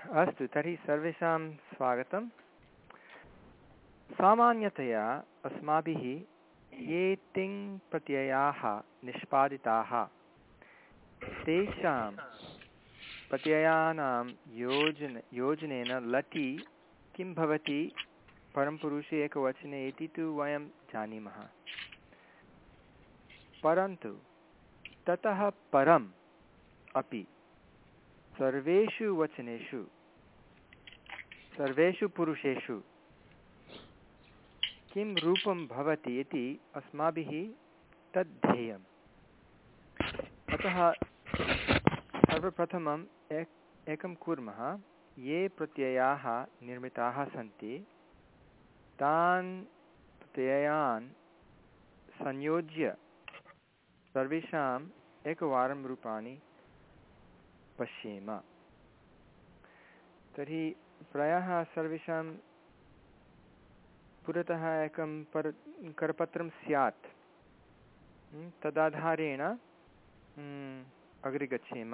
अस्तु, तर्हि सर्वेषां स्वागतं सामान्यतया अस्माभिः ये तिङ् प्रत्ययाः निष्पादिताः। तेषां प्रत्ययानां योजन, योजनेन लटि किं भवति? परमपुरुषे एकवचने इति तु वयं जानीमः। परन्तु, ततः परम् अपि सर्वेषु वचनेषु। सर्वेषु पुरुषेषु। किं रूपं भवति इति अस्माभिः तद् ध्येयम् अतः सर्वप्रथमम् एक, एकं कुर्मः। ये प्रत्ययाः निर्मिताः सन्ति, तान् प्रत्ययान् संयोज्य सर्वेषाम् एकवारं रूपाणि पश्येम। तर्हि प्रायः सर्वेषां पुरतः एकं पर्, करपत्रं स्यात्। तदाधारेण अग्रे गच्छेम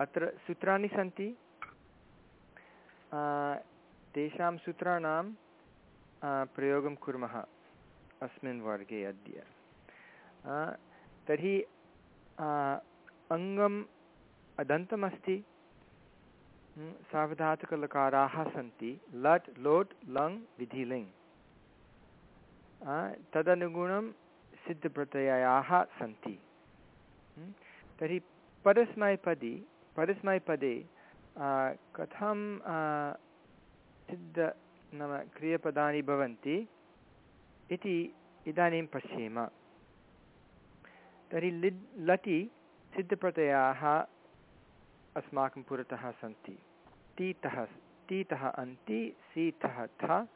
अत्र सूत्राणि सन्ति। तेषां सूत्राणां प्रयोगं कुर्मः अस्मिन् वर्गे अद्य। तर्हि अङ्गम् अदन्तमस्ति। सावधातुकलकाराः सन्ति। लट्, लोट्, लङ्, विधिलिङ्। तदनुगुणं सिद्धप्रत्ययाः सन्ति। तर्हि परस्मैपदी, परस्मैपदे कथं सिद्ध नाम क्रियपदानि भवन्ति इति इदानीं पश्येम। तर्हि लिड् लटि सिद्धप्रत्ययाः अस्माकं पुरतः सन्ति। तीतः तीतः अन्ति, सीतः थ,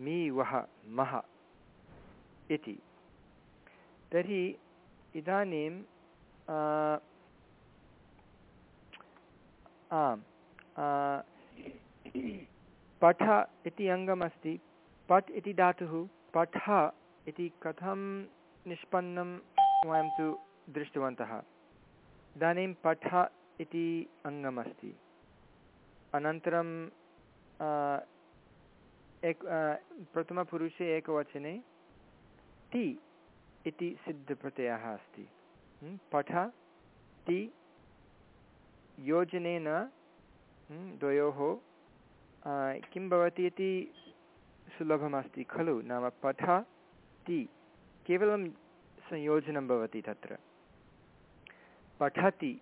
मी वः मः इति। तर्हि इदानीं आम् पठ इति अङ्गमस्ति। पठ् इति धातुः, पठ इति कथं निष्पन्नं वयं तु दृष्टवन्तः। इदानीं पठ इति अङ्गमस्ति। अनन्तरं एक प्रथमपुरुषे एकवचने ति इति सिद्धप्रत्ययः अस्ति। पठ ति योजनेन द्वयोः किं भवति इति सुलभमस्ति खलु। नाम पठ ति केवलं संयोजनं भवति तत्र। पठति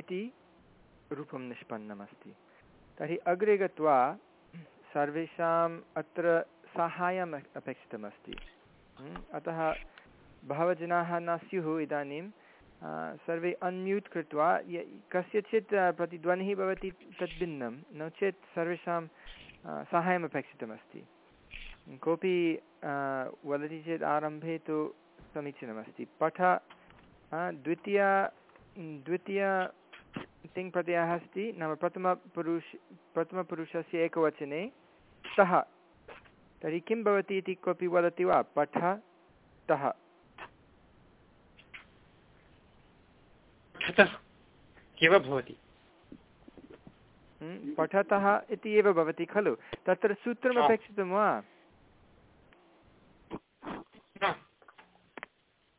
इति रूपं निष्पन्नमस्ति। तर्हि अग्रे गत्वा सर्वेषाम् अत्र साहाय्यम् अपेक्षितमस्ति। अतः बहवः जनाः न स्युः इदानीं सर्वे अन्म्यूट् कृत्वा य कस्यचित् प्रतिध्वनिः भवति तद् भिन्नं नो चेत् सर्वेषां साहाय्यम् अपेक्षितमस्ति। कोऽपि वदति चेत् आरम्भे तु समीचीनमस्ति। पठ द्वितीय द्वितीय तिङ्प्रत्ययः अस्ति नाम प्रथमपुरुष प्रथमपुरुषस्य एकवचने सः तर्हि किं भवति इति कोऽपि वदति वा? पठ तः। एव भवति? पठतः इति एव भवति खलु। तत्र सूत्रमपेक्षितं वा?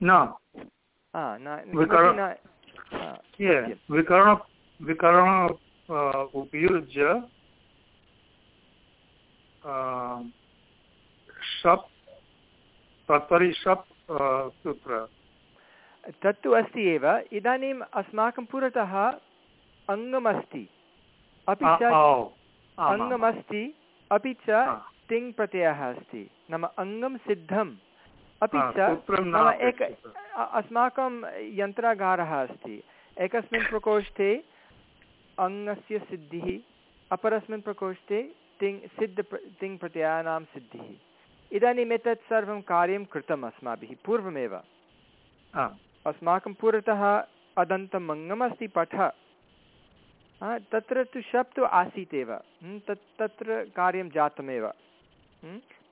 न विकरण विकरण उपयुज्य शप् तत्परि शप् सूत्र। तत्तु अस्ति एव। इदानीम् अस्माकं पुरतः अङ्गमस्ति। अपि च अङ्गमस्ति अपि च तिङ् प्रत्ययः अस्ति। नाम अङ्गं सिद्धं अपि च एक अस्माकं यन्त्रागारः अस्ति। एकस्मिन् प्रकोष्ठे अङ्गस्य सिद्धिः अपरस्मिन् प्रकोष्ठे तिङ् सिद्ध तिङ् प्रत्ययानां सिद्धिः। इदानीम् एतत् सर्वं कार्यं कृतम् अस्माभिः पूर्वमेव। अस्माकं पुरतः अदन्तम् अङ्गमस्ति पठ। तत्र तु तु आसीत् एव तत् तत्र कार्यं जातमेव।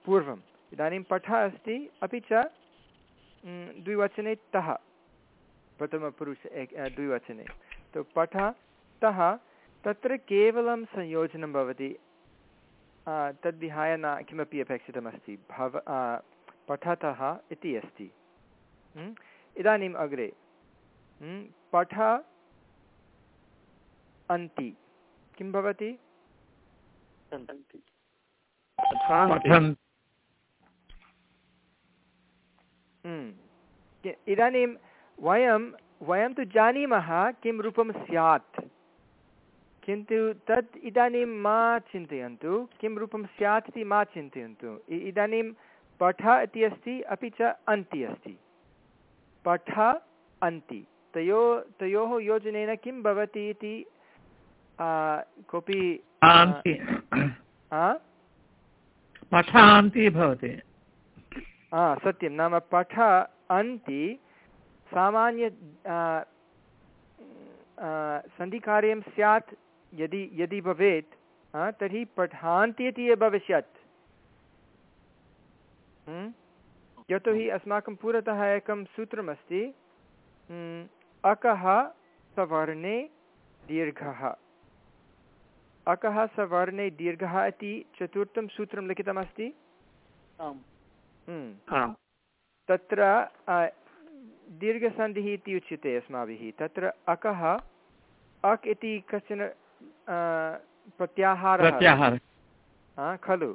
पूर्वम्। इदानीं पठ अस्ति अपि च द्विवचने तः प्रथमपुरुष एक द्विवचने। तो पठ तः तत्र केवलं संयोजनं भवति तद्विहाय न किमपि अपेक्षितमस्ति भव पठतः इति अस्ति। इदानीम् अग्रे। पठ अन्ति। किं भवति? इदानीं वयं वयं तु जानीमः किं रूपं स्यात्। किन्तु तत् इदानीं मा चिन्तयन्तु किं रूपं स्यात् इति मा चिन्तयन्तु। इदानीं पठ इति अस्ति अपि च अन्ति अस्ति। पठ अन्ति। तयो तयोः योजनेन किं भवति इति कोऽपि पठान्ति भवति। सत्यं। नाम पठ अन्ति। सामान्य सन्धिकार्यं स्यात् यदि यदि भवेत् तर्हि पठान्ति इति एव भविष्यत्। यतोहि अस्माकं पुरतः एकं सूत्रमस्ति अकः सवर्णे दीर्घः। अकः सवर्णे दीर्घः इति चतुर्थं सूत्रं लिखितमस्ति? तत्र दीर्घसन्धिः इति उच्यते अस्माभिः। तत्र अकः अक् इति कश्चन प्रत्याहारः खलु।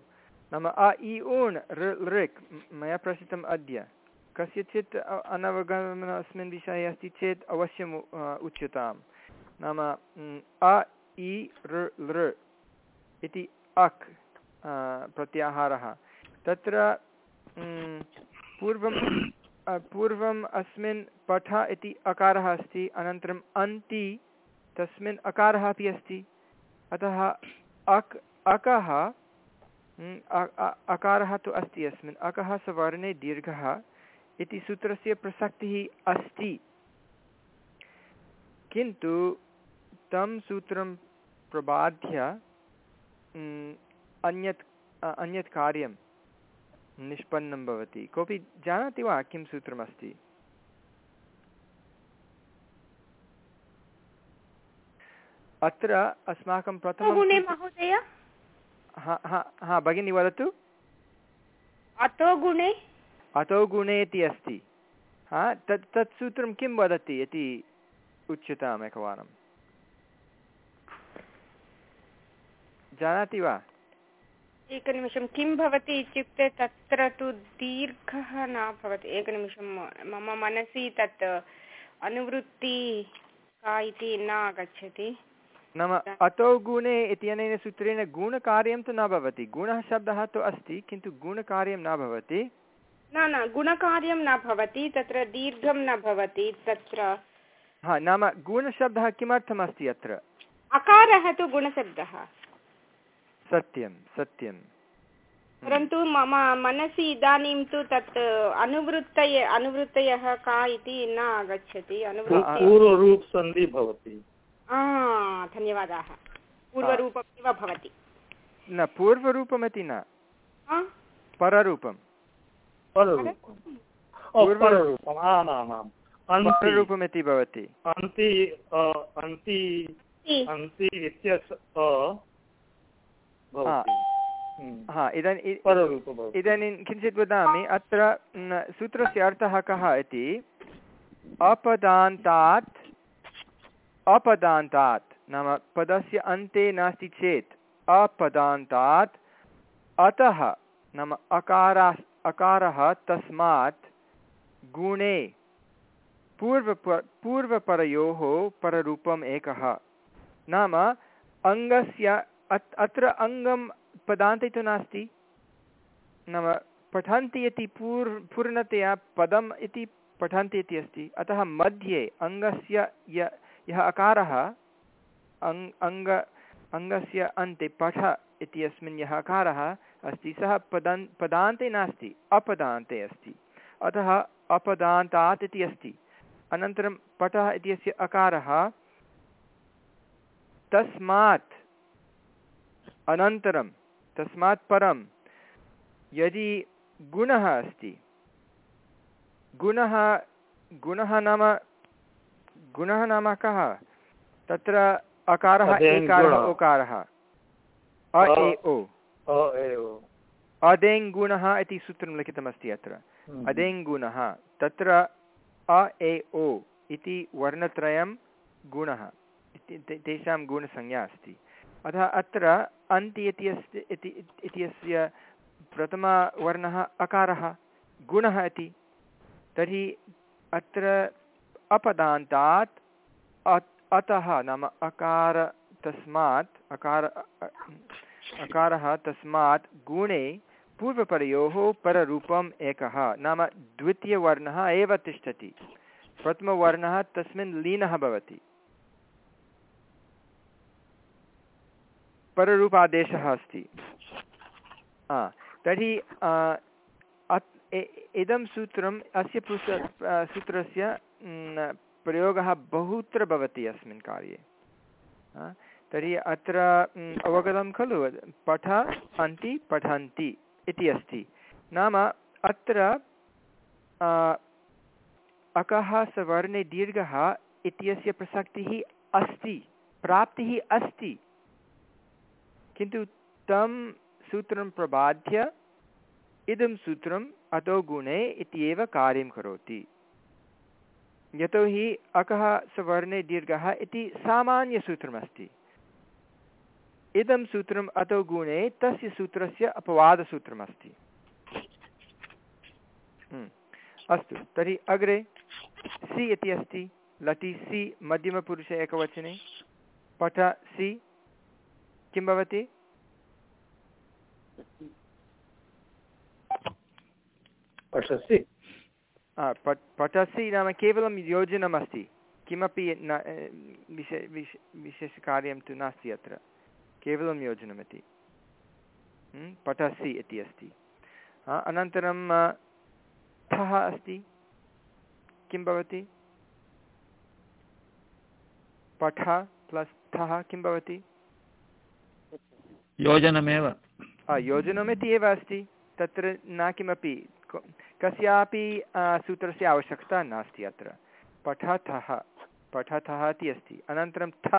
नाम अ इ ऊण् ऋक् मया प्रसिद्धम् अद्य। कस्यचित् अनवगमनम् अस्मिन् विषये अस्ति चेत् अवश्यम् उच्यतां नाम अ इ ऋ लृ इति अक् प्रत्याहारः। तत्र पूर्वं पूर्वम् अस्मिन् पठ इति अकारः अस्ति, अनन्तरम् अन्ति तस्मिन् अकारः अपि अस्ति। अतः अक्, अकः अकारः तु अस्ति अस्मिन्। अकः सवर्णे दीर्घः इति सूत्रस्य प्रसक्तिः अस्ति। किन्तु तं सूत्रं प्रबाध्य अन्यत् अन्यत् कार्यं निष्पन्नं भवति। कोऽपि जानाति वा किं सूत्रमस्ति? अत्र अस्माकं प्रथमं महोदय हा भगिनी वदतु। अतो गुणे। अतो गुणे इति अस्ति। हा तत् तत् सूत्रं किं वदति इति उच्यताम् एकवारं। जानाति वा? एकनिमिषं किं भवति इत्युक्ते तत्र तु दीर्घः न भवति। एकनिमिषं मम मनसि तत् अनुवृत्ति का इति न आगच्छति। नाम अतो गुणे इत्यनेन सूत्रेण गुणकार्यं तु न भवति। गुणः शब्दः तु अस्ति किन्तु गुणकार्यं न भवति। न न गुणकार्यं न भवति तत्र दीर्घं न भवति तत्र हा नाम गुणशब्दः किमर्थमस्ति अत्र? अकारः तु गुणशब्दः। सत्यं सत्यं। परन्तु मम मनसि इदानीं तु तत् अनुवृत्तय अनुवृत्तयः का इति न आगच्छति पूर्वरूपसन्धि भवति। धन्यवादाः। पूर्वरूपमेव भवति। न पूर्वरूपमिति न। पररूपं पररूपमिति भवति। अन्ति अन्ति अन्ति इत्यस्य हा। इदानीम् इदानीं किञ्चित् वदामि अत्र सूत्रस्य अर्थः कः इति? अपदान्तात् अपदान्तात् नाम पदस्य अन्ते नास्ति चेत् अपदान्तात् अतः नाम अकारा अकारः तस्मात् गुणे पूर्वप पूर्वपरयोः पररूपम् एकः। नाम अङ्गस्य अत्र अङ्गं पदान्ते तु नास्ति। नाम पठन्ति इति पूर्, पूर्णतया पदम् इति पठन्ति इति अस्ति। अतः मध्ये अङ्गस्य य, यः अकारः, अङ्, अङ्ग, अङ्गस्य अन्ते पठ इत्यस्मिन् यः अकारः अस्ति, सः पदन्, पदान्ते नास्ति, अपदान्ते अस्ति। अतः अपदान्तात् इति अस्ति। अनन्तरं पठः इत्यस्य अकारः, तस्मात् अनन्तरं तस्मात् परं यदि गुणः अस्ति गुणः गुणः नाम गुणः नाम कः? तत्र अकारः एकारः ओकारः। अ ए ओ। अदेङ्गुणः इति सूत्रं लिखितमस्ति अत्र। हम्म। अदेङ्गुणः तत्र अ ए ओ इति वर्णत्रयं गुणः। तेषां गुणसंज्ञा अस्ति। अतः अत्र अन्ति इति अस्ति इति इत्यस्य प्रथमवर्णः अकारः, गुणः इति। तर्हि अत्र अपदान्तात् अतः नाम अकार तस्मात् अकार अकारः तस्मात् गुणे पूर्वपरयोः पररूपम् एकः। नाम द्वितीयवर्णः एव तिष्ठति। प्रथमवर्णः तस्मिन् लीनः भवति। पररूपादेशः अस्ति। तर्हि इदं सूत्रम्, अस्य पुस्त सूत्रस्य प्रयोगः बहुत्र भवति अस्मिन् कार्ये। तर्हि अत्र अवगतं खलु, पठ, अन्ति, पठन्ति इति अस्ति। नाम, अत्र अकः सवर्णे दीर्घः इत्यस्य प्रसक्तिः अस्ति, प्राप्तिः अस्ति। किन्तु तं सूत्रं प्रबाध्य इदं सूत्रम् अतो गुणे इत्येव कार्यं करोति। यतोहि अकः सवर्णे दीर्घः इति सामान्यसूत्रमस्ति। इदं सूत्रम् अतो गुणे तस्य सूत्रस्य अपवादसूत्रमस्ति। हम्म, अस्तु तर्हि अग्रे सि इति अस्ति। लटि सि मध्यमपुरुषे एकवचने पठ सि किं भवति? पठसि। पठसि नाम केवलं योजनमस्ति। किमपि न विशे विश विशेषकार्यं तु नास्ति अत्र। केवलं योजनमिति। पठसि इति अस्ति। अनन्तरं ठः अस्ति। किं भवति? पठ प्लस् ठः किं भवति? योजनमेव। आ, योजनमिति एव अस्ति। तत्र न किमपि कस्यापि आ, सूत्रस्य आवश्यकता नास्ति अत्र। पठतः पठतः इति अस्ति। अनन्तरं थ।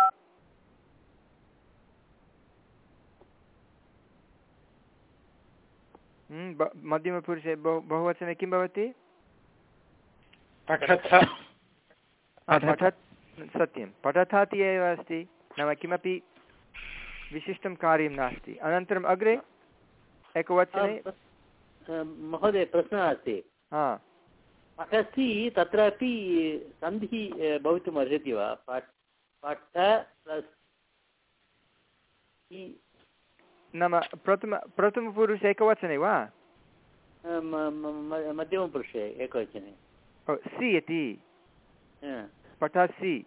हम्म, मध्यमपुरुषे बहु बहुवचने किं भवति? सत्यं। पठथ इति एव अस्ति। नाम किमपि विशिष्टं कार्यं नास्ति। अनन्तरम् अग्रे एकवचने महोदय प्रश्नः अस्ति। हा। पठसि तत्रापि सन्धिः भवितुम् अर्हति वा? पठ पठ प्लस् नाम प्रथम प्रथमपुरुषे एकवचने वा? मध्यमपुरुषे एकवचने। सि इति। पठसि।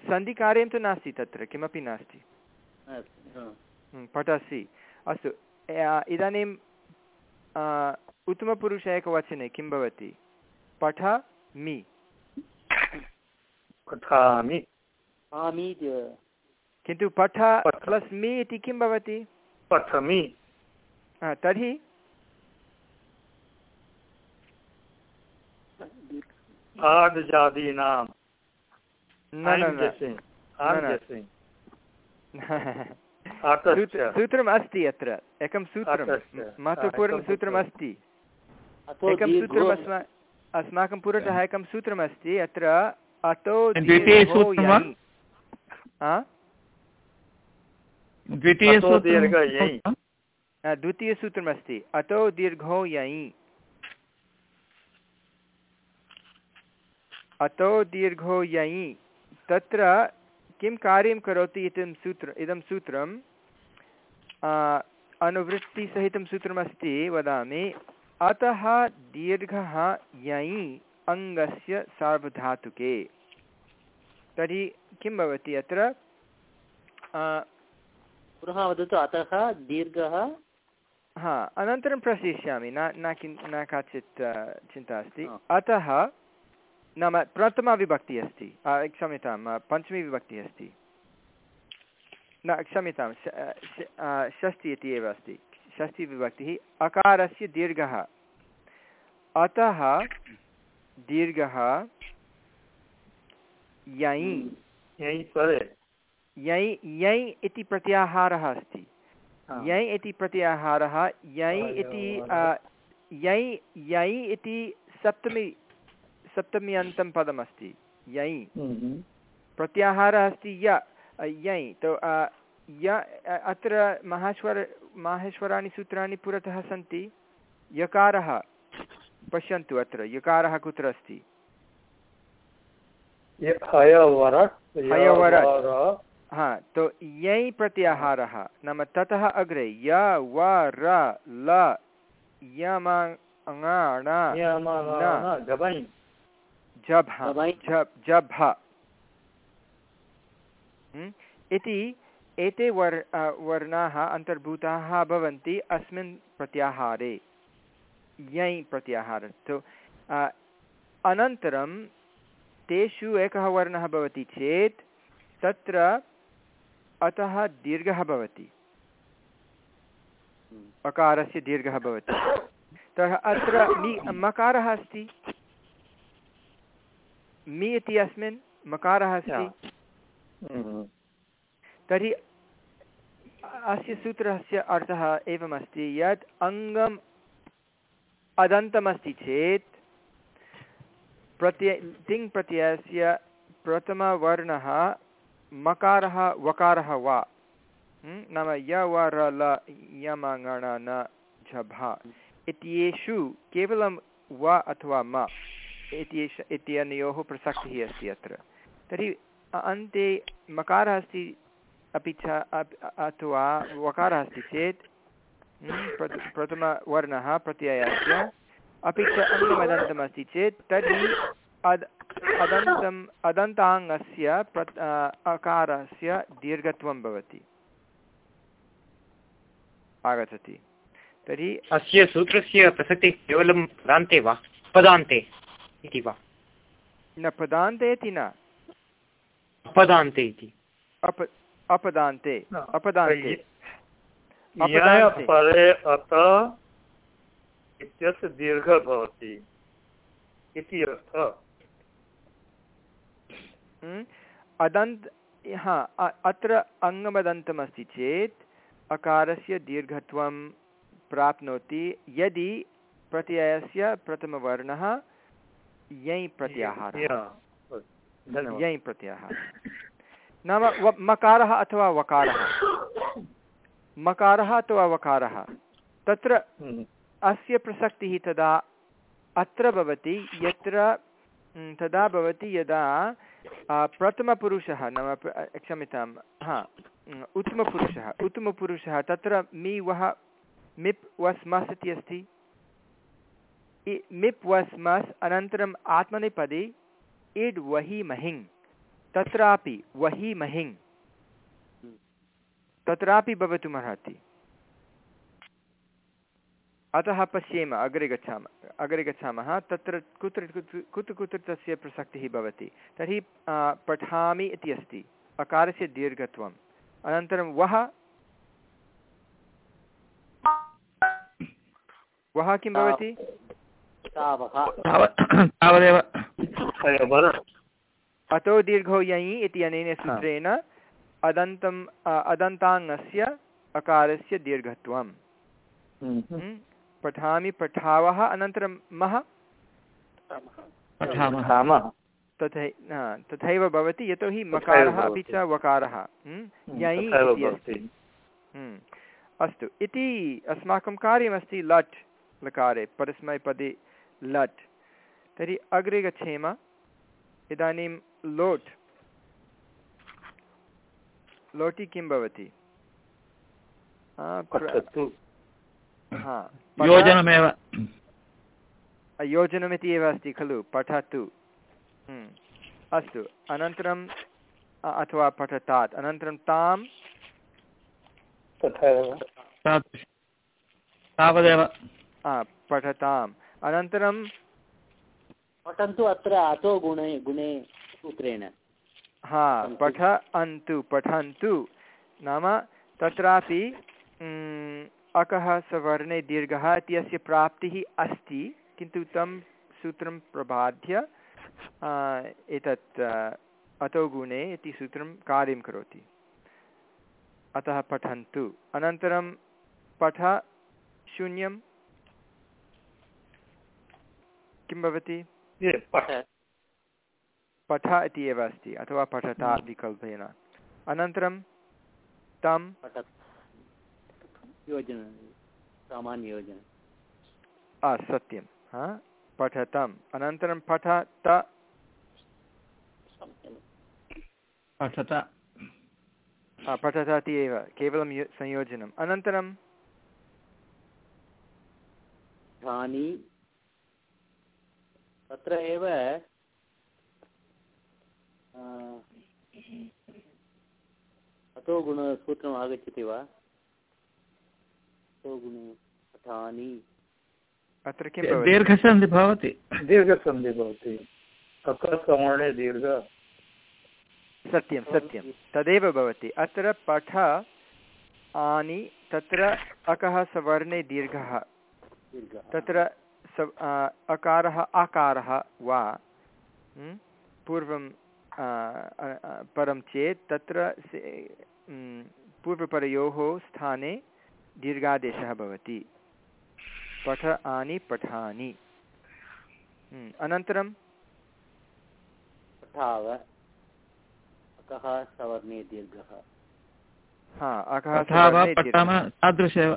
सन्धिकार्यं तु नास्ति तत्र किमपि नास्ति। पठसि। अस्तु। इदानीं उत्तमपुरुषे एकवचने किं भवति? पठ मि। पठामि? किन्तु पठ पठ। प्लस् मि इति किं भवति? पठमि। तर्हि? आदजादीनां सूत्रम् अस्ति अत्र। एकं सूत्रं। आतश्च। म- महत्वपूर्णं एकं सूत्रम् अस्मा अस्माकं पुरतः एकं सूत्रमस्ति अत्र अतो द्वितीयसूत्रमस्ति अतो दीर्घो यञि। अतो दीर्घो यञि। तत्र किं कार्यं करोति इदं सूत्र इदं सूत्रं? आ, अनुवृत्तिसहितं सूत्रमस्ति वदामि। अतः दीर्घः यञि अङ्गस्य सार्वधातुके। तर्हि किं भवति अत्र? पुनः वदतु अतः दीर्घः? हा अनन्तरं प्रशिष्यामि न न किं न काचित् चिन्ता अस्ति। अतः नाम प्रथमा विभक्तिः अस्ति। क्षम्यतां अ, पञ्चमी विभक्तिः अस्ति। न क्षम्यतां षष्ठी इति एव अस्ति। षष्ठीविभक्तिः अकारस्य दीर्घः। अतः दीर्घः यञि। ययि परे यै यै इति प्रत्याहारः अस्ति। हा। यै इति प्रत्याहारः यै इति अ, यै यै इति सप्तमी सप्तम्यन्तं पदमस्ति। यै हम्म। प्रत्याहारः अस्ति य। अ, यै तो अ, य अत्र माहेश्वर माहेश्वराणि सूत्राणि पुरतः सन्ति। यकारः पश्यन्तु अत्र। यकारः कुत्र अस्ति? हा तो यै प्रत्याहारः। नाम ततः अग्रे। य व र ल यम। जभ हम्म? इति एते वर् वर्णाः अन्तर्भूताः भवन्ति अस्मिन् प्रत्याहारे। यै प्रत्याहारः। तु अ, अनन्तरं तेषु एकः वर्णः भवति चेत् तत्र अतः दीर्घः भवति। अकारस्य दीर्घः भवति। तर्हि अत्र मकारः अस्ति। मि इति अस्मिन् मकारः अस्ति। हम्म। तर्हि अस्य सूत्रस्य अर्थः एवमस्ति यत् अङ्गम् अदन्तमस्ति चेत् प्रत्यय तिङ् प्रत्ययस्य प्रथमवर्णः मकारः वकारः वा। नाम य व र ल यम ङ न झ भ। इत्येषु केवलं व अथवा म। इत्येष इत्यनयोः प्रसक्तिः अस्ति अत्र। तर्हि अन्ते मकारः अस्ति अपि च अथवा वकारः अस्ति चेत् प्रथ- प्रथमवर्णः प्रत्ययस्य अपि च अङ्गमदन्तमस्ति चेत्, तर्हि अद् अदन्तम् अदन्ताङ्गस्य प्र अकारस्य दीर्घत्वं भवति। आगच्छति। तर्हि अस्य सूत्रस्य प्रसक्तिः केवलं पदान्ते वा? पदान्ते। इति वा न पदान्ते इति न। अपदान्ते इति अप अपदान्ते अपदान्ते। परे अत इत्यस्य दीर्घ भवति इति अर्थः। हं? अदन्त् हा अत्र अङ्गमदन्तमस्ति चेत् अकारस्य दीर्घत्वं प्राप्नोति यदि प्रत्ययस्य प्रथमवर्णः यै प्रत्याहारः या, प्रत्याहारः नाम मकारः अथवा वकारः। मकारः अथवा वकारः। तत्र हम्म। अस्य प्रसक्तिः तदा अत्र भवति यत्र म्, तदा भवति यदा प्रथमपुरुषः नाम क्षम्यतां हा उत्तमपुरुषः। उत्तमपुरुषः तत्र मि वः मिप् वस् मस् इति अस्ति। मिप् वस् मस् अनन्तरम् आत्मनेपदे इड् वहि महिङ् तत्रापि वहि महिङ् तत्रापि भवितुमर्हति अतः पश्येम अग्रे गच्छामः अग्रे गच्छामः। तत्र कुत्र कुत्र कुत्र तस्य प्रसक्तिः भवति? तर्हि पठामि इति अस्ति। अकारस्य दीर्घत्वम्। अनन्तरं वः। वः किं भवति? तावदेव। अतो दीर्घो यञि इति अनेन सूत्रेण अदन्तम् अदन्ताङ्गस्य अकारस्य दीर्घत्वं हम्म। हं? पठामि पठावः अनन्तरं मः? तथै तथैव भवति यतोहि मकारः अपि च वकारः। यञि इति अस्ति। अस्तु इति अस्माकं कार्यमस्ति लट् लकारे परस्मैपदे लट् तर्हि अग्रे गच्छेम। इदानीं लोट्। लोटि किं भवति? हा, योजनमेव। योजनमिति एव अस्ति खलु पठतु। हं। अस्तु अनन्तरं अथवा पठतात्। अनन्तरं तां तावदेव। पठताम्। अनन्तरं पठन्तु अत्र अतो गुणे गुणे सूत्रेण। हा पठ अन्तु पठन्तु। नाम तत्रापि अकः सवर्णे दीर्घः इत्यस्य प्राप्तिः अस्ति किन्तु तं सूत्रं प्रबाध्य एतत् अतो गुणे इति सूत्रं कार्यं करोति। अतः पठन्तु। अनन्तरं पठ शून्यं किं भवति? पठ। इति एव अस्ति अथवा पठता विकल्पेन। अनन्तरं तं पठत् योजना सामान्ययोजना। आ, सत्यं। हा? पठतम्। अनन्तरं पठत पठत। आ, पठत इति एव केवलं संयोजनम्। अनन्तरं धानि तत्र एव अतो गुणसूत्रम् आगच्छति वा? अतो गुण पठानि। अत्र किं दीर्घसन्धि भवति। दीर्घसन्धि भवति। ककसवर्णे दीर्घ। सत्यं सत्यं। तदेव भवति। अत्र पठ आनि तत्र अकः सवर्णे दीर्घः। तत्र अकारः आकारः वा पूर्वं परं चेत् तत्र पूर्वपरयोः स्थाने दीर्घादेशः भवति। पठ आनि पठानि। अनन्तरं? पठाव अकः सवर्णे दीर्घः। हा अकः तादृशेव।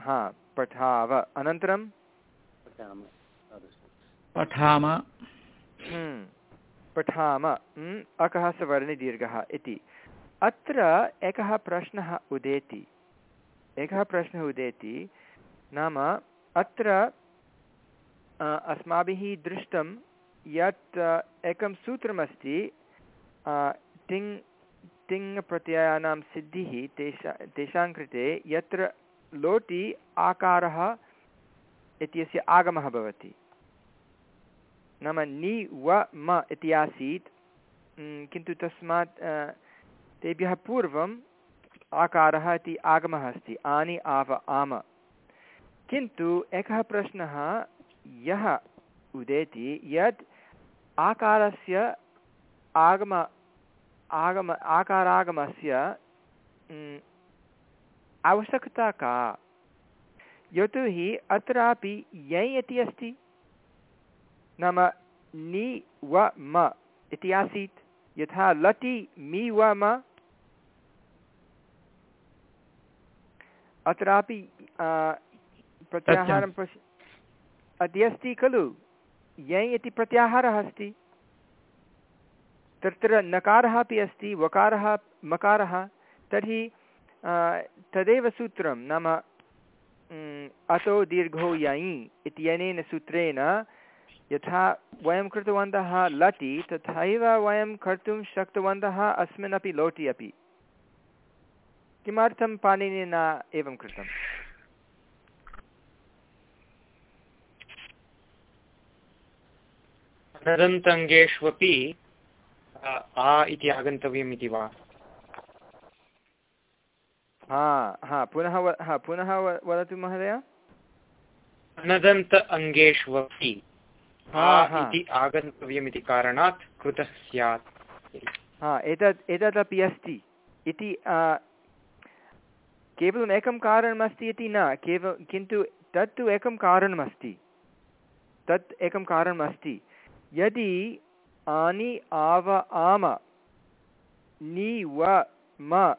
हा पठाव। अनन्तरं? पठाम पठाम। हम्म, पठाम हम्म, अकः सवर्णे दीर्घः इति। अत्र एकः प्रश्नः उदेति। एकः प्रश्नः उदेति नाम अत्र अस्माभिः दृष्टं यत् एकं सूत्रमस्ति तिङ् तिङ् प्रत्ययानां सिद्धिः तेषा तेषां कृते यत्र लोटि आकारः इत्यस्य आगमः भवति। नाम नि, व, म इति आसीत्। किन्तु तस्मात् तेभ्यः पूर्वम् आकारः इति आगमः अस्ति। आनि, आव, आम। किन्तु एकः प्रश्नः यः उदेति यत् आकारस्य आगम आगम, आकारागमस्य आवश्यकता का यतोहि अत्रापि यै इति अस्ति। नाम नि व म इति आसीत्। यथा लटि मि व म। अत्रापि प्रत्याहारं पश्य अति अस्ति खलु। यै इति प्रत्याहारः अस्ति। तत्र नकारः अपि अस्ति वकारः मकारः। तर्हि तदेव सूत्रं नाम अतो दीर्घो ययि इत्यनेन सूत्रेण यथा वयं कृतवन्तः लटि तथैव वयं कर्तुं शक्तवन्तः अस्मिन् अपि लोटि अपि। किमर्थं पाणिनिना एवं कृतम्? अनदन्तङ्गेष्वपि आ इति आगन्तव्यम् इति वा? हा हा पुनः हा पुनः वदतु महोदय। अनदन्त अङ्गेष्वपि हा, इति आगन्तव्यम् कारणात् कृतः स्यात्। हा एतत् एतदपि अस्ति। इति केवलम् एकं कारणमस्ति इति न केवल किन्तु तत्तु एकं कारणमस्ति। तत् एकं कारणमस्ति। यदि आनि आव आम नि व म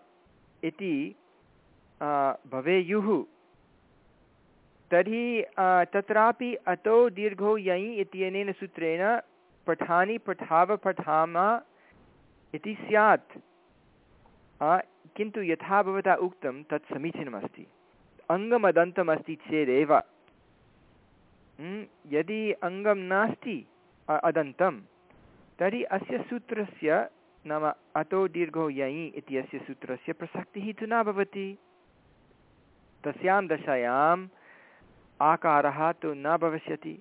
इति भवेयुः। तर्हि तत्रापि अतो दीर्घो यञि इत्यनेन सूत्रेण पठानि पठाव पठाम इति स्यात्। किन्तु यथा भवता उक्तं, तत् समीचीनमस्ति। अङ्गमदन्तमस्ति चेदेव। यदि अङ्गं नास्ति अदन्तं, तर्हि अस्य सूत्रस्य नाम अतो दीर्घो यञि इत्यस्य सूत्रस्य प्रसक्तिः तु न भवति। तस्यां दशायाम् आकारः तु न भविष्यति।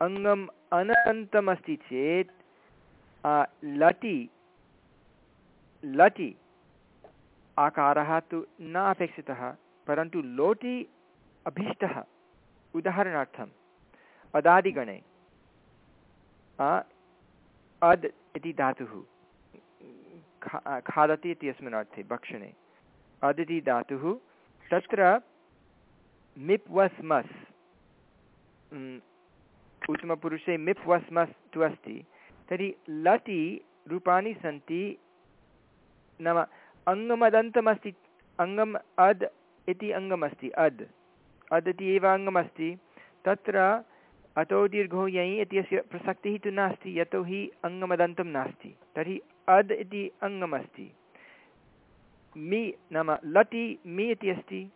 अङ्गम् अनन्तमस्ति चेत् लटि लटि आकारः तु न अपेक्षितः, परन्तु लोटि अभीष्टः। उदाहरणार्थम् अदादिगणे अद् इति धातुः, खा, खादति इत्यस्मिन् अर्थे, भक्षणे। अद् इति धातुः तत्र मिप् वस् मस् उत्तमपुरुषे मिप् वस् मस् तु अस्ति। तर्हि लटि रूपाणि सन्ति नाम अङ्गमदन्तमस्ति, अङ्गम् अद् इति अङ्गमस्ति, अद्। अद् इति एव अङ्गमस्ति। तत्र अतो दीर्घो यञि इत्यस्य प्रसक्तिः तु नास्ति यतोहि अङ्गमदन्तं नास्ति। तर्हि अद् इति अङ्गमस्ति। मि नाम लटि मि इति अस्ति।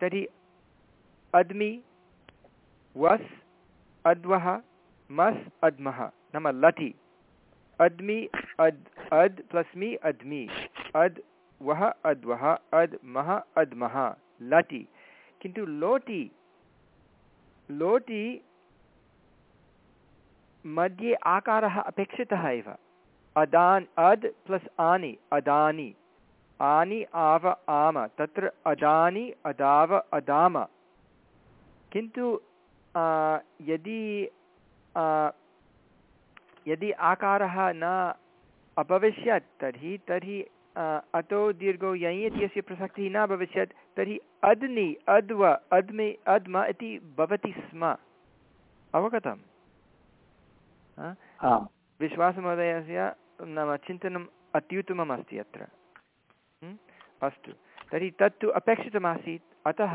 तर्हि अद्मि, वस्, अद्वः, मस्, अद्मः, नाम लटि अद्मि, अद् अद् प्लस् मि, अद्मि। अद्, वः, अद्वः, अद्, मः, अद्मः लटि किन्तु लोटि लोटि मध्ये आकारः अपेक्षितः एव। अदान् अद् प्लस् आनि अदानि। आनि आव आम तत्र अदानि अदाव अदाम। किन्तु यदि यदि आकारः न अभविष्यत् तर्हि तर्हि अतो दीर्घो यञि इत्यस्य प्रसक्तिः न भविष्यत् तर्हि अद्नि अद्व अद्मि अद्म इति भवति स्म। अवगतम्? विश्वासमहोदयस्य नाम चिन्तनम् अत्युत्तमम् अस्ति अत्र अस्तु। तर्हि तत्तु अपेक्षितमासीत्। अतः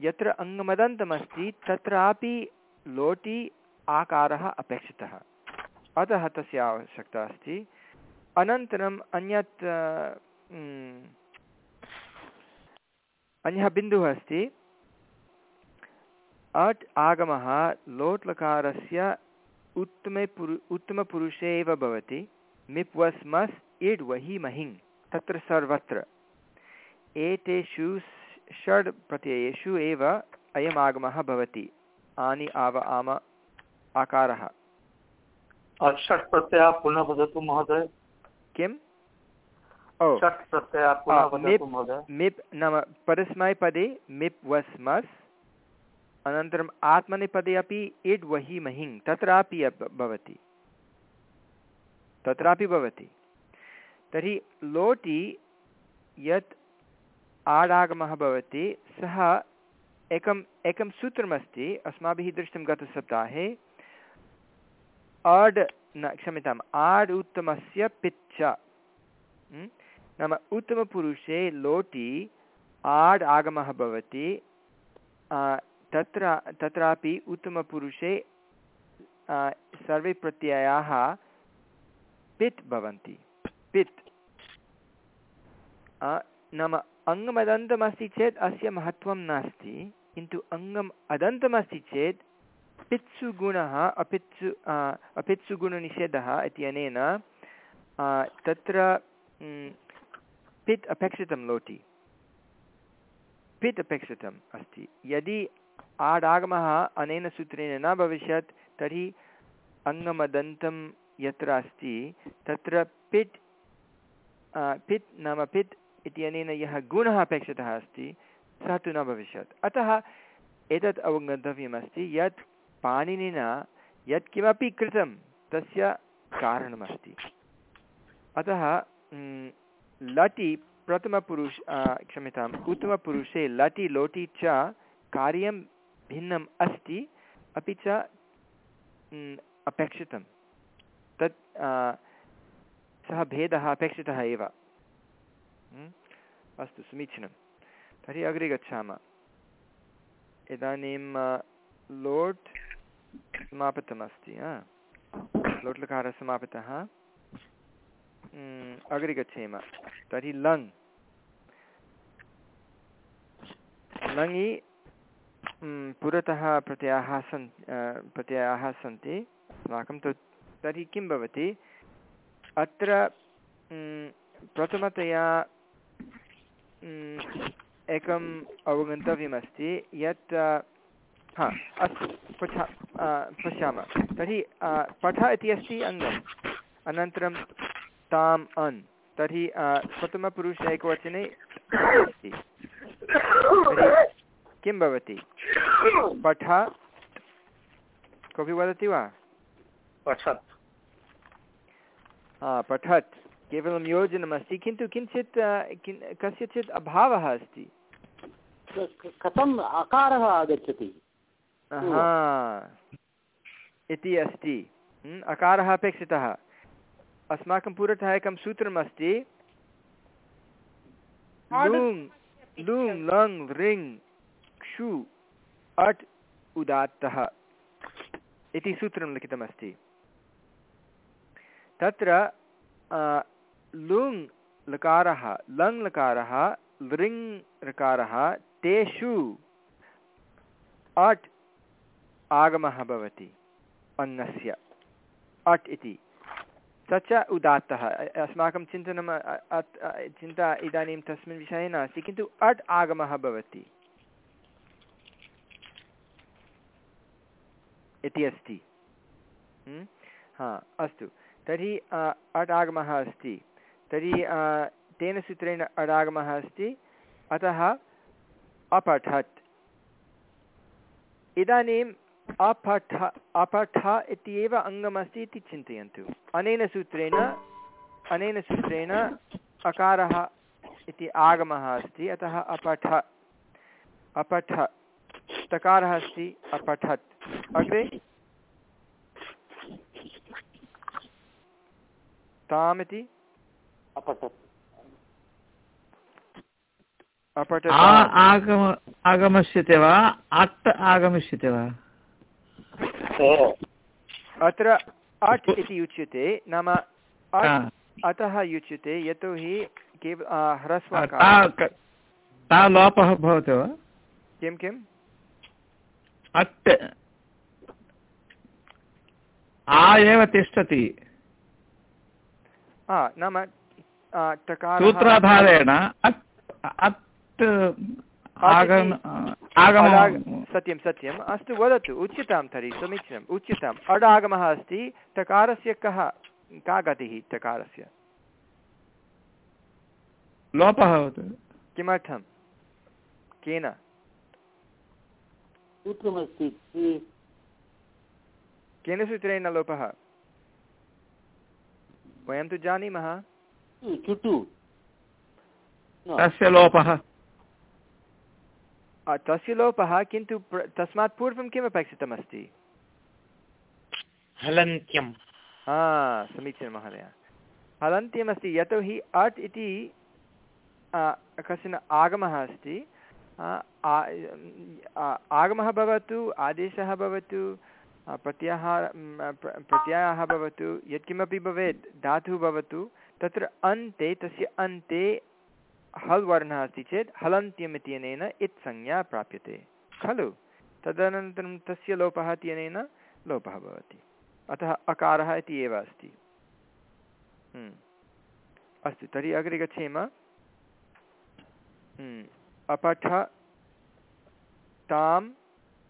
यत्र अङ्गमदन्तमस्ति, तत्रापि लोटि आकारः अपेक्षितः। अतः तस्य आवश्यकता अस्ति। अनन्तरम् अन्यत् अन्यः बिन्दुः अस्ति। अट् आगमः लोट् लकारस्य उत्तमे पुरु, उत्तमपुरुषे एव भवति। मिप् वस् मस् इड् वहि महिङ् तत्र सर्वत्र। एतेषु षड् प्रत्ययेषु एव अयम् आगमः भवति। आनि आव आम आकारः। षट् प्रत्ययः पुनः वदतु महोदय। किम्? मिप् नाम परस्मैपदे मिप् वस् मस् अनन्तरम् आत्मनेपदे अपि इड् वहि महिङ् तत्रापि भवति। तत्रापि भवति। तर्हि लोटि यत् आडागमः भवति, सः एकम् एकं सूत्रमस्ति, अस्माभिः दृष्टं गतसप्ताहे। आड् न, क्षम्यताम्, आड् उत्तमस्य पिच्च। नाम उत्तमपुरुषे लोटि आड् आगमः भवति। तत्र, तत्रापि उत्तमपुरुषे सर्वे प्रत्ययाः पित् भवन्ति। पित् नाम अङ्गमदन्तमस्ति चेत् अस्य महत्त्वं नास्ति, किन्तु अङ्गम् अदन्तमस्ति चेत् पित्सु गुणः अपित्सु अपित्सु गुणनिषेधः इत्यनेन तत्र पित् अपेक्षितं लोटि। पित् अपेक्षितम् अस्ति। यदि आडागमः अनेन सूत्रेण न भविष्यत्, तर्हि अङ्गमदन्तं यत्र अस्ति, तत्र पित् पित् नाम पित् इत्यनेन यः गुणः अपेक्षितः अस्ति, सः तु न भविष्यत्। अतः एतत् अवगन्तव्यमस्ति, यत् पाणिनिना यत्किमपि कृतं, तस्य कारणमस्ति। अतः लटि प्रथमपुरुष क्षम्यताम् उत्तमपुरुषे लटि लोटि च कार्यं भिन्नम् अस्ति, अपि च अपेक्षितं तत् सः भेदः अपेक्षितः एव। अस्तु समीचीनं तर्हि अग्रे गच्छामः। इदानीं लोट् समापितमस्ति लोट् लकारः समापितः। अग्रे गच्छेम। तर्हि लङ्। लङि पुरतः प्रत्ययाः सन् प्रत्ययाः सन्ति। अस्माकं तु तर्हि किं भवति? अत्र प्रथमतया एकम् अवगन्तव्यमस्ति, यत् हा, अस्तु पठा पश्यामः तर्हि पठ इति अस्ति अङ्गम्, अनन्तरं ताम् अन्। तर्हि प्रथमपुरुष एकवचने अस्ति। किं भवति? पठ। कोऽपि वदति वा? पठत्। पठत्। केवलं योजनमस्ति किन्तु किञ्चित् कस्यचित् अभावः अस्ति। कथम् अकारः आगच्छति? हा इति अस्ति। ह्म्, अकारः अपेक्षितः। अस्माकं पुरतः एकं सूत्रमस्ति। लुङ् लुङ् लङ् ऋङ् क्षु अट् उदात्तः। इति सूत्रं लिखितमस्ति। तत्र लुङ् लकारः, लङ् लकारः, लृङ् ऋकारः तेषु अट् आगमः भवति, अन्नस्य। अट् इति। स च उदात्तः। अस्माकं चिन्तनम्, अ- चिन्ता इदानीं तस्मिन् विषये नास्ति, किन्तु अट् आगमः भवति। इति अस्ति। हा, अस्तु। तर्हि अ, अट् आगमः अस्ति। तर्हि तेन सूत्रेण अडागमः अस्ति। अतः अपठत्। इदानीम् अपठ अपठ इत्येव अङ्गमस्ति इति चिन्तयन्तु। अनेन सूत्रेण अनेन सूत्रेण अकारः इति आगमः अस्ति। अतः अपठ अपठ। तकारः अस्ति अपठत्। अग्रे? अपठत् आ आगमिष्यते वा? अट् आगमिष्यते वा? अत्र अट् इति उच्यते नाम अतः युच्यते यतोहि केव लोपः भवति वा? किं किम् अट्। आ एव तिष्ठति। हा नाम सूत्राधारेण आगम आगम सत्यं सत्यम् अस्तु वदतु उच्यतां तर्हि समीचीनम् उच्यताम् अडागमः अस्ति टकारस्य कः का गतिः टकारस्य लोपः किमर्थं केन सूत्रमस्ति केन सूत्रेण लोपः वयं तु जानीमः। तस्य लोपः। तस्य लोपः किन्तु तस्मात् पूर्वं किम् अपेक्षितमस्ति हलन्त्यं हा समीचीनं महोदय। हलन्त्यमस्ति यतोहि अट् इति कश्चन आगमः अस्ति। आ, आ- आ- आगमः भवतु आदेशः भवतु। प्रत्याहार प्रत्ययः भवतु, यत्किमपि भवेत्, धातुः भवतु, तत्र अन्ते, तस्य अन्ते हल् वर्णः अस्ति चेत् हलन्त्यम् इत्यनेन इत् संज्ञा प्राप्यते। खलु? तदनन्तरं तस्य लोपः इत्यनेन लोपः भवति। अतः अकारः इति एव अस्ति। हम्म। अस्तु, तर्हि अग्रे गच्छेम। हम्म। अपठ तां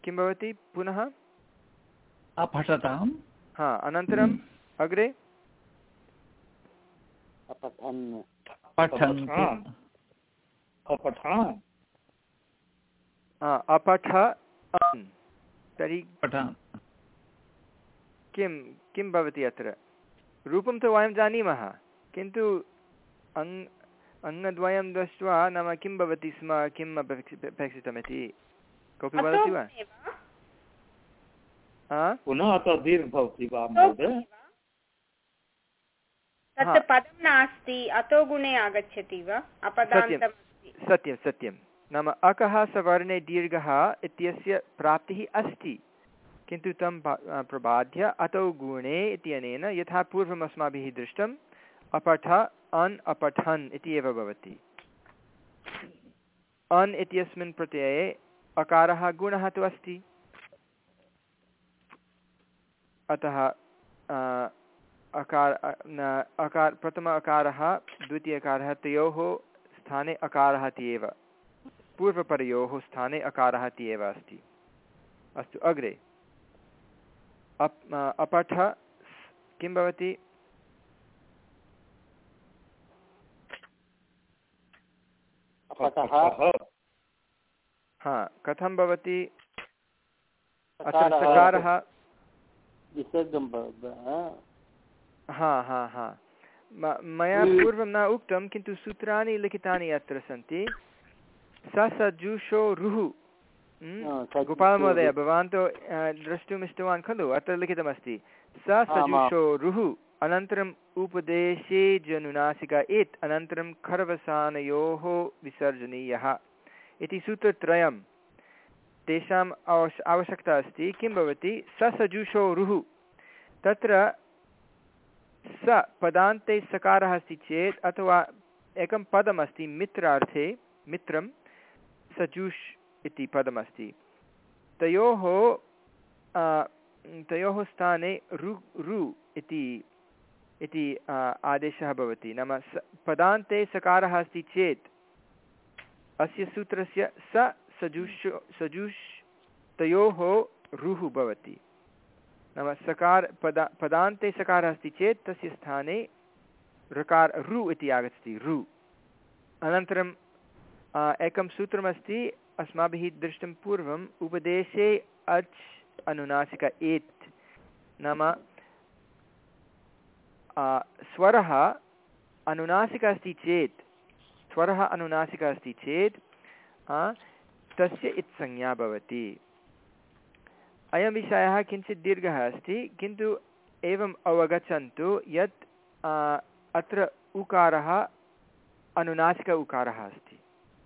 किं भवति? पुनः अपठताम्। हा अनन्तरम् अग्रे? अपठन् पठन्ति अपठान् हा, अपठ अन्। तर्हि पठान् किं किं भवति अत्र? रूपं तु वयं जानीमः किन्तु अङ् अङ्गद्वयं दृष्ट्वा नाम किं भवति स्म किम् अपेक्षि अपेक्षितमिति कोऽपि वदति वा? पुनः अतः दीर्घ भवति वा महोदय? हा। तत् पदं नास्ति अतो गुणे आगच्छति वा? सत्यं। सत्यं नाम अकः सवर्णे दीर्घः इत्यस्य प्राप्तिः अस्ति किन्तु तं प्रबाध्य अतौ गुणे इत्यनेन यथा पूर्वम् अस्माभिः दृष्टम् अपठ अन् अपठन् इति एव भवति। अन् इत्यस्मिन् प्रत्यये अकारः गुणः तु अस्ति। अतः अकार न, अकार प्रथम अकारः द्वितीय अकारः तयोः स्थाने अकारः इति एव पूर्वपरयोः स्थाने अकारः इति एव अस्ति। अस्तु अग्रे। अप् अपठ किं भवति? हा कथं भवति? अत्र सकारः। सकारः विसर्गं हा? हा हा मया पूर्वं न उक्तं किन्तु सूत्राणि लिखितानि अत्र सन्ति। स सजुषो रुः गोपालमहोदय भवान् तु द्रष्टुम् इष्टवान् खलु? अत्र लिखितमस्ति। स। सजुषो रुः अनन्तरम् उपदेशे जनुनासिका एत्। अनन्तरं खरवसानयोः विसर्जनीयः। इति सूत्रत्रयं तेषाम् आवश् आवश्यकता अस्ति। किं भवति? स सजुषो रुः। तत्र स पदान्ते सकारः अस्ति चेत् अथवा एकं पदमस्ति मित्रार्थे, मित्रं, सजुष् इति पदमस्ति तयोः तयोः स्थाने रु रु इति इति आदेशः भवति। नाम स, पदान्ते सकारः अस्ति चेत्, अस्य सूत्रस्य स सजुष् रुः भवति। नाम सकार पदा पदान्ते सकारः अस्ति चेत् तस्य स्थाने ऋकार रु इति आगच्छति, रु। अनन्तरं एकं सूत्रमस्ति, अस्माभिः दृष्टं पूर्वम्, उपदेशे अच् अनुनासिक एत्। नाम स्वरः अनुनासिकः अस्ति चेत्, स्वरः अनुनासिकः अस्ति चेत् तस्य इत्संज्ञा भवति। अयं विषयः किञ्चित् दीर्घः अस्ति किन्तु एवम् अवगच्छन्तु यत् अत्र उकारः अनुनासिक उकारः अस्ति।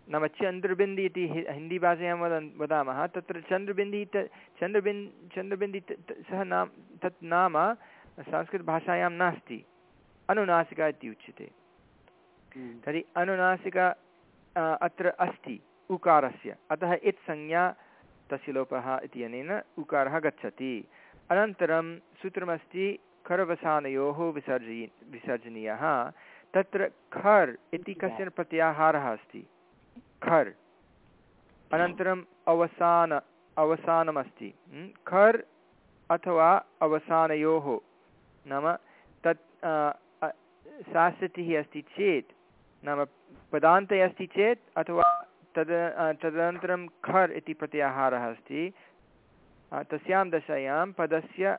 नाम चन्द्रबिन्दि इति हि हिन्दीभाषायां वदन् वदामः तत्र चन्द्रबिन्दि त चन्द्रबिन् चन्द्रबिन्दि सः नाम तत् नाम संस्कृतभाषायां नास्ति। अनुनासिका इति उच्यते। हम्म। तर्हि अनुनासिक अत्र अस्ति। उकारस्य। अतः इत्संज्ञा तस्य लोपः इत्यनेन उकारः गच्छति। अनन्तरं सूत्रमस्ति, खरवसानयोः विसर्जयि, विसर्जनीयः। तत्र खर् इति कश्चन प्रत्याहारः अस्ति। खर्। अनन्तरम् अवसान, अवसानमस्ति। खर् अथवा अवसानयोः नाम तत् सा स्थितिः अस्ति चेत्, नाम पदान्ते अस्ति चेत् अथवा तद तदनन्तरं खर् इति प्रत्याहारः अस्ति। तस्यां दशायां पदस्य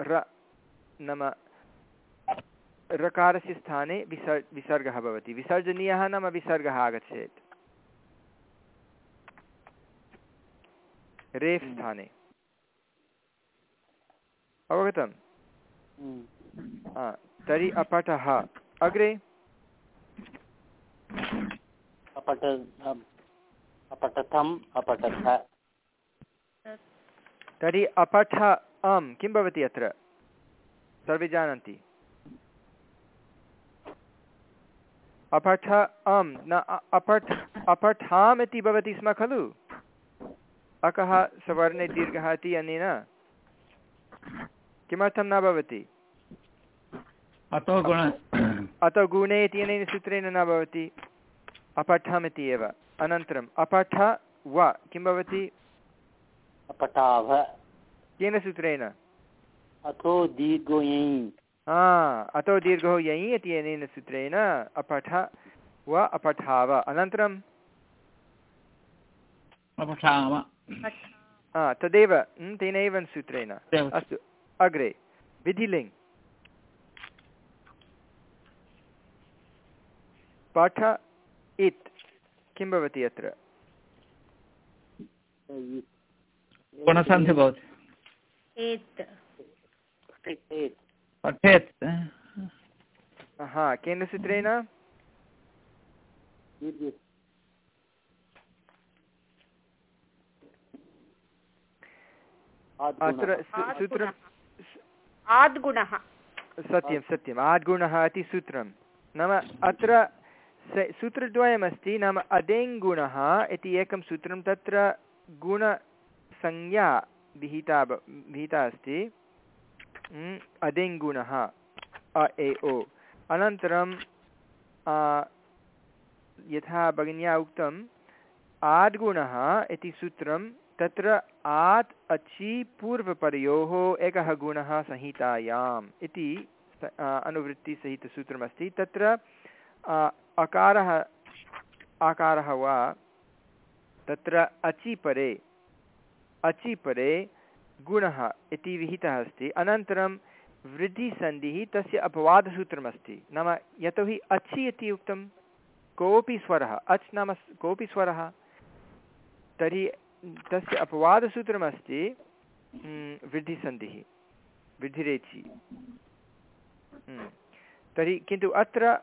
र नाम रकारस्य स्थाने विसर् विसर्गः भवति। विसर्जनीयः नाम विसर्गः आगच्छेत्। रेफ् स्थाने। अवगतम्? हम्म। तर्हि अपठः। अग्रे? अपठ अम्, अपठथम् अपठथ तर्हि अपठ अम् किं भवति अत्र? सर्वे जानन्ति। अपठ अम् न अपठ अपठाम् इति भवति स्म खलु? अकः सवर्णे दीर्घः इति अनेन किमर्थं न भवति? अतो गुण अतो गुणे इत्यनेन सूत्रेण न भवति। अपठम् इति एव। अनन्तरम् अपठ व किं भवति? अपठाव। केन सूत्रेण? अथो दीर्घो यञ्। हा अतो दीर्घो यञि इति अनेन सूत्रेण अपठ व अपठाव। अनन्तरं अपठाम हा तदेव तेनैव सूत्रेण। अस्तु अग्रे विधिलिङ् पठ इत्। किं भवति अत्र? भवति? पठेत्। हा केन सूत्रेण? अत्र सू- सूत्रं आद्गुणः। सत्यं सत्यम्। आद्गुणः इति सूत्रं। नाम अत्र सूत्रद्वयमस्ति नाम अदेङ्गुणः इति एकं सूत्रं तत्र गुणसंज्ञा विहिता विहिता अस्ति। अदेङ्गुणः, अ, ए, ओ। अनन्तरं यथा भगिन्या उक्तम् आद्गुणः इति सूत्रं तत्र आत् अचि पूर्वपरयोः एकः गुणः संहितायाम् इति अनुवृत्तिसहितसूत्रमस्ति। तत्र अकारः, आकारः वा, तत्र अचि परे अचि परे गुणः इति विहितः अस्ति। अनन्तरं वृद्धिसन्धिः, तस्य अपवादसूत्रमस्ति। नाम यतोहि अच्छि इति उक्तं कोऽपि स्वरः, अच् नाम कोऽपि स्वरः, तर्हि तस्य अपवादसूत्रमस्ति वृद्धिसन्धिः, वृद्धिरेचि। तर्हि किन्तु अत्र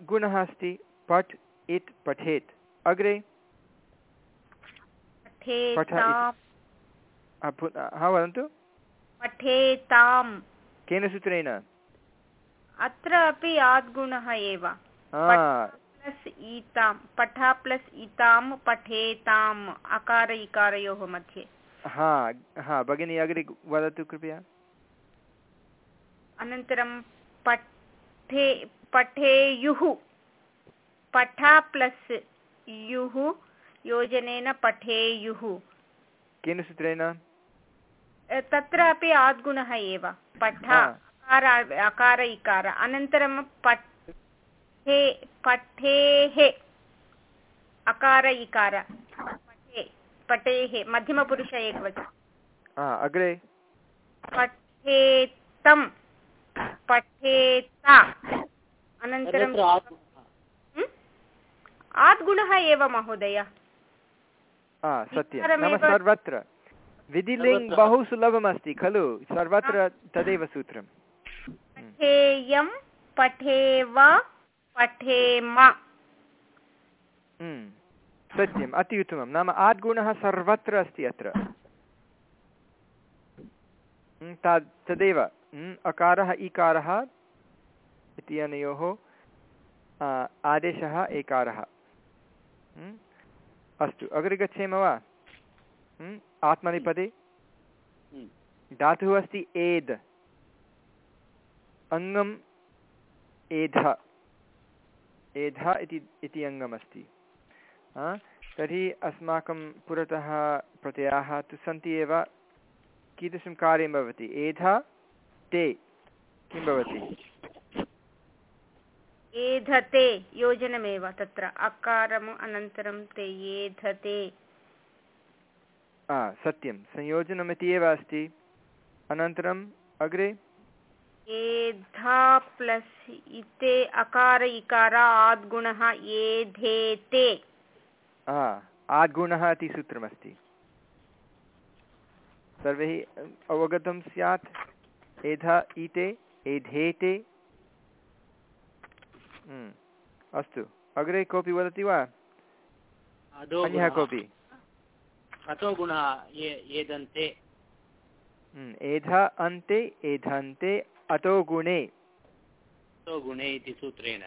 गुणः अस्ति पठ् इत् पठेत्। अग्रे? पठेताम्। आ, पु- हा वदन्तु। पठेताम्। केन सूत्रेण? अत्र अपि आद्गुणः एव। प्लस् ईतां पठ प्लस् इतां पठेताम्। अकार इकारयोः मध्ये। हा हा भगिनी अग्रे वदतु कृपया। अनन्तरं पठे पठेयुः। पठ प्लस् युः योजनेन पठेयुः। केन सूत्रेण? तत्र अपि आद्गुणः एव। पठ अकार अकार इकार। अनन्तरं पठे पठेः। अकार इकार। पठे पठेः। मध्यमपुरुष एकवचनं। अग्रे। पठेतं पठेत। अनन्तरं? आद्गुणः एव महोदय। सत्यं। नाम सर्वत्र। विधिलिङ्ग् बहु सुलभमस्ति खलु? सर्वत्र तदेव सूत्रं पठेयं पठेव पठेम। सत्यम् अति उत्तमं। नाम आद्गुणः सर्वत्र अस्ति अत्र। तदेव। अकारः इकारः इति अनयोः आ, आदेशः एकारः। हम्म, अस्तु अग्रे गच्छेम वा? हम्म, आत्मनिपदे? हम्म। धातुः अस्ति एद्। अङ्गम् एध। एध इति इति अङ्गमस्ति? तर्हि अस्माकं पुरतः प्रत्ययाः तु सन्ति एव। कीदृशं कार्यं भवति? एध ते। किं भवति? एधते योजनमेव तत्र अकारम् अनन्तरं ते एधते। सत्यं संयोजनमिति एव अस्ति। अनन्तरम् अग्रे? एधा प्लस् इते अकार इकार आद्गुणः एधेते। आद्गुणः इति सूत्रमस्ति। सर्वैः अवगतं स्यात्। एध ईते एधेते। अस्तु अग्रे कोऽपि वदति वा अन्यः कोऽपि अधो गुणः एदन्ते हम्म, एध अन्ते एधन्ते अतो गुणे गुणे इति सूत्रेण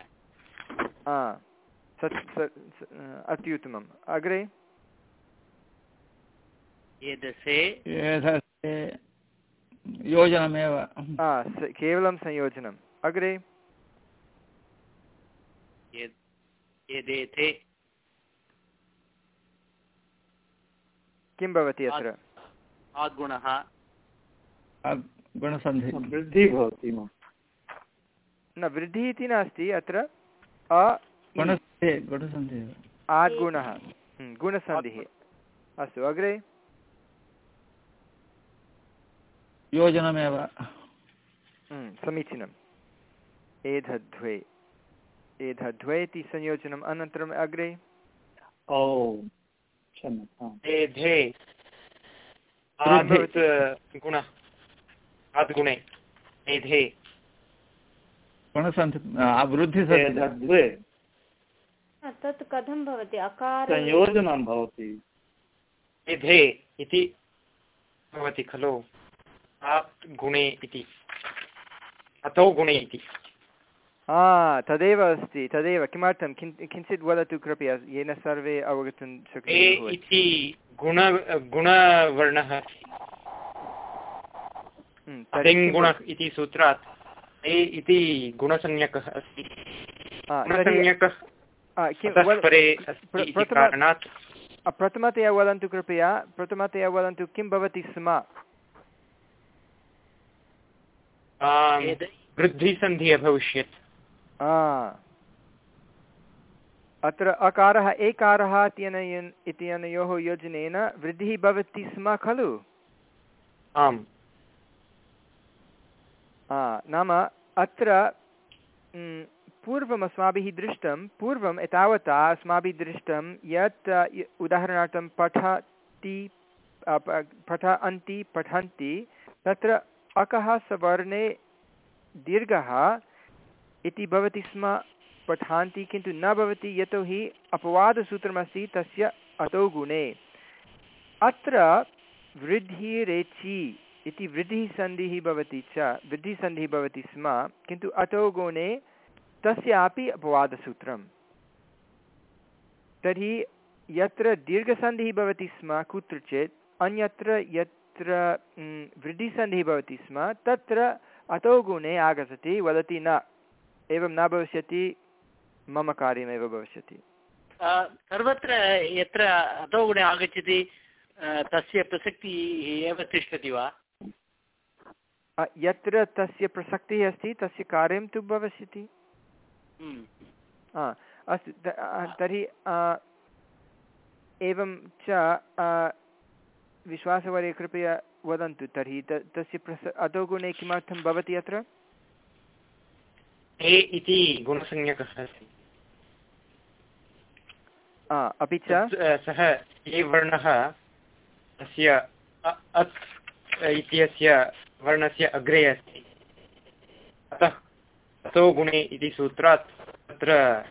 अत्युत्तमम् अग्रे योजनमेव केवलं संयोजनम् अग्रे एद् किं भवति अत्र? आद्गुणः। वृद्धिः भवति न वृद्धिः इति नास्ति अत्र अ आद्गुणः। गुणसन्धिः। अस्तु अग्रे। योजनमेव। समीचीनम्। एधद्वे एधद्वे इति संयोजनम् अनन्तरम् अग्रे। ओ एधे वृद्धि। आद्गुणे। एधे गुणसन्धि तत् कथं भवति? अकार संयोजनं भवति। एधे इति भवति खलु। आत् गुणे इति। अतो गुणे इति। हा तदेव अस्ति तदेव। किमर्थं? किन् किञ्चित् वदतु कृपया येन सर्वे अवगतुं ए शक्नुयुः इति गुण गुणवर्णः हम्म, इति सूत्रात्। ए इति गुणसंज्ञकः अस्ति। गुणसंज्ञकः प्रथमतया वदन्तु कृपया प्रथमतया वदन्तु किं भवति स्म? वृद्धिसन्धिः अभविष्यत्। अत्र अकारः एकारः इत्यनयन् इत्यनयोः योजनेन वृद्धिः भवति स्म खलु? आम्। नाम अत्र पूर्वम् अस्माभिः दृष्टं पूर्वम् एतावता अस्माभिः दृष्टं यत् उदाहरणार्थं पठति अ, प- पठन्ति पठन्ति तत्र अकः सवर्णे दीर्घः इति भवति स्म, पठान्ति किन्तु न भवति यतोहि अपवादसूत्रमस्ति, तस्य अतो गुणे। अत्र वृद्धिरेचि इति वृद्धिः सन्धिः भवति च वृद्धिसन्धिः भवति स्म, किन्तु अतो गुणे तस्यापि अपवादसूत्रं तर्हि यत्र दीर्घसन्धिः भवति स्म, कुत्रचित्, अन्यत्र यत्र वृद्धिसन्धिः भवति स्म, तत्र अतो गुणे आगच्छति, वदति न। एवं न भविष्यति मम कार्यमेव भविष्यति। सर्वत्र यत्र अधो गुणे आगच्छति तस्य प्रसक्तिः एव तिष्ठति वा? यत्र तस्य प्रसक्तिः अस्ति तस्य कार्यं तु भविष्यति। हम्म। अस्तु तर्हि एवं च विश्वासवर्य कृपया वदन्तु तर्हि तस्य प्रस अधोगुणे किमर्थं भवति अत्र? ए इति गुणसंज्ञकः अस्ति। आ, अपि च? सः ये वर्णः तस्य अ- अत् इत्यस्य वर्णस्य अग्रे अस्ति। अतः गुणे इति सूत्रात् तत्र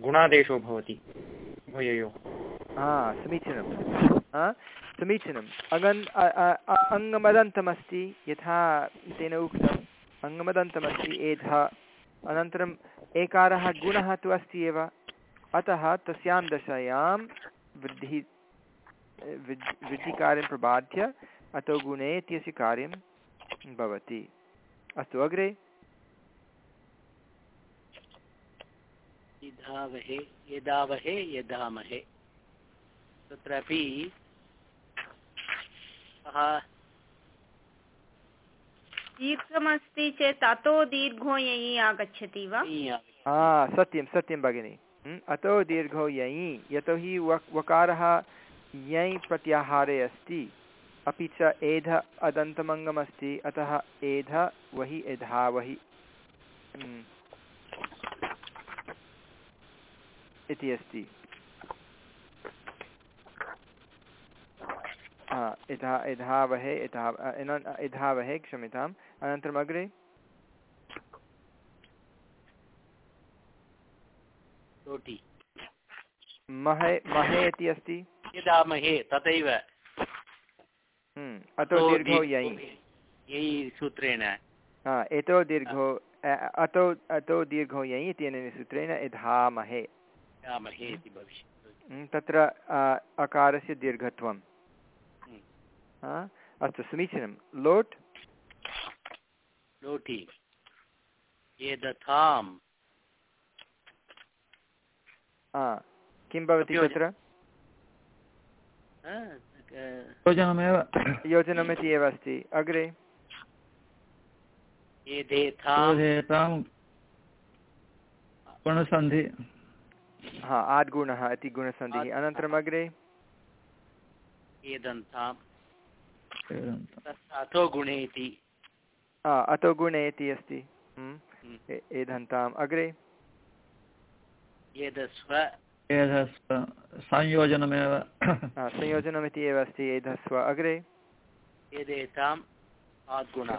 गुणादेशो भवति। उभयोः। हा समीचीनं। समीचीनम् अगन् अङ्गमदन्तमस्ति यथा तेन उक्तम्। अङ्गमदन्तमस्ति एधा। अनन्तरम् एकारः गुणः तु अस्ति एव। अतः तस्यां दशायां वृद्धिः, वृद्, वृद्धिकार्यं प्रबाध्य अतो गुणे इत्यस्य कार्यं भवति। अस्तु, अग्रे। यदावहे यदावहे, यदामहे। तत्रापि दीर्घमस्ति चेत् अतो दीर्घो ययि आगच्छति वा? हा सत्यं सत्यं भगिनि? अतो दीर्घो ययि यतोहि वक् वकारः यञ् प्रत्याहारे अस्ति अपि च एध अदन्तमङ्गमस्ति अतः एध वहि एधा वहि। इति अस्ति। हा यथा यथावहे यथा यथावहे क्षम्यताम्। अनन्तरम् अग्रे? महे महे इति अस्ति? यदामहे तथैव। अतो दीर्घो यञ् ययि। सूत्रेण। एतो दीर्घो अतो अतो दीर्घो यञ् इत्यनेन सूत्रेण यधामहे हम्म, तत्र अकारस्य दीर्घत्वं अस्तु समीचीनं लोट्? लोटि। एदथाम् हा किं भवति। तत्र? योजनमेव। योजनमिति एव अस्ति। अग्रे? गुणसन्धि। हा आद्गुणः इति गुणसन्धिः। अनन्तरम् अग्रे? एदन्ताम् अथो गुणे इति। अतो गुणे इति अस्ति। हम्म, हम्म। एधन्ताम् अग्रे? एधस्व संयोजनमेव। संयोजनमिति एव अस्ति एधस्व अग्रे? एदेताम् आद्गुणः।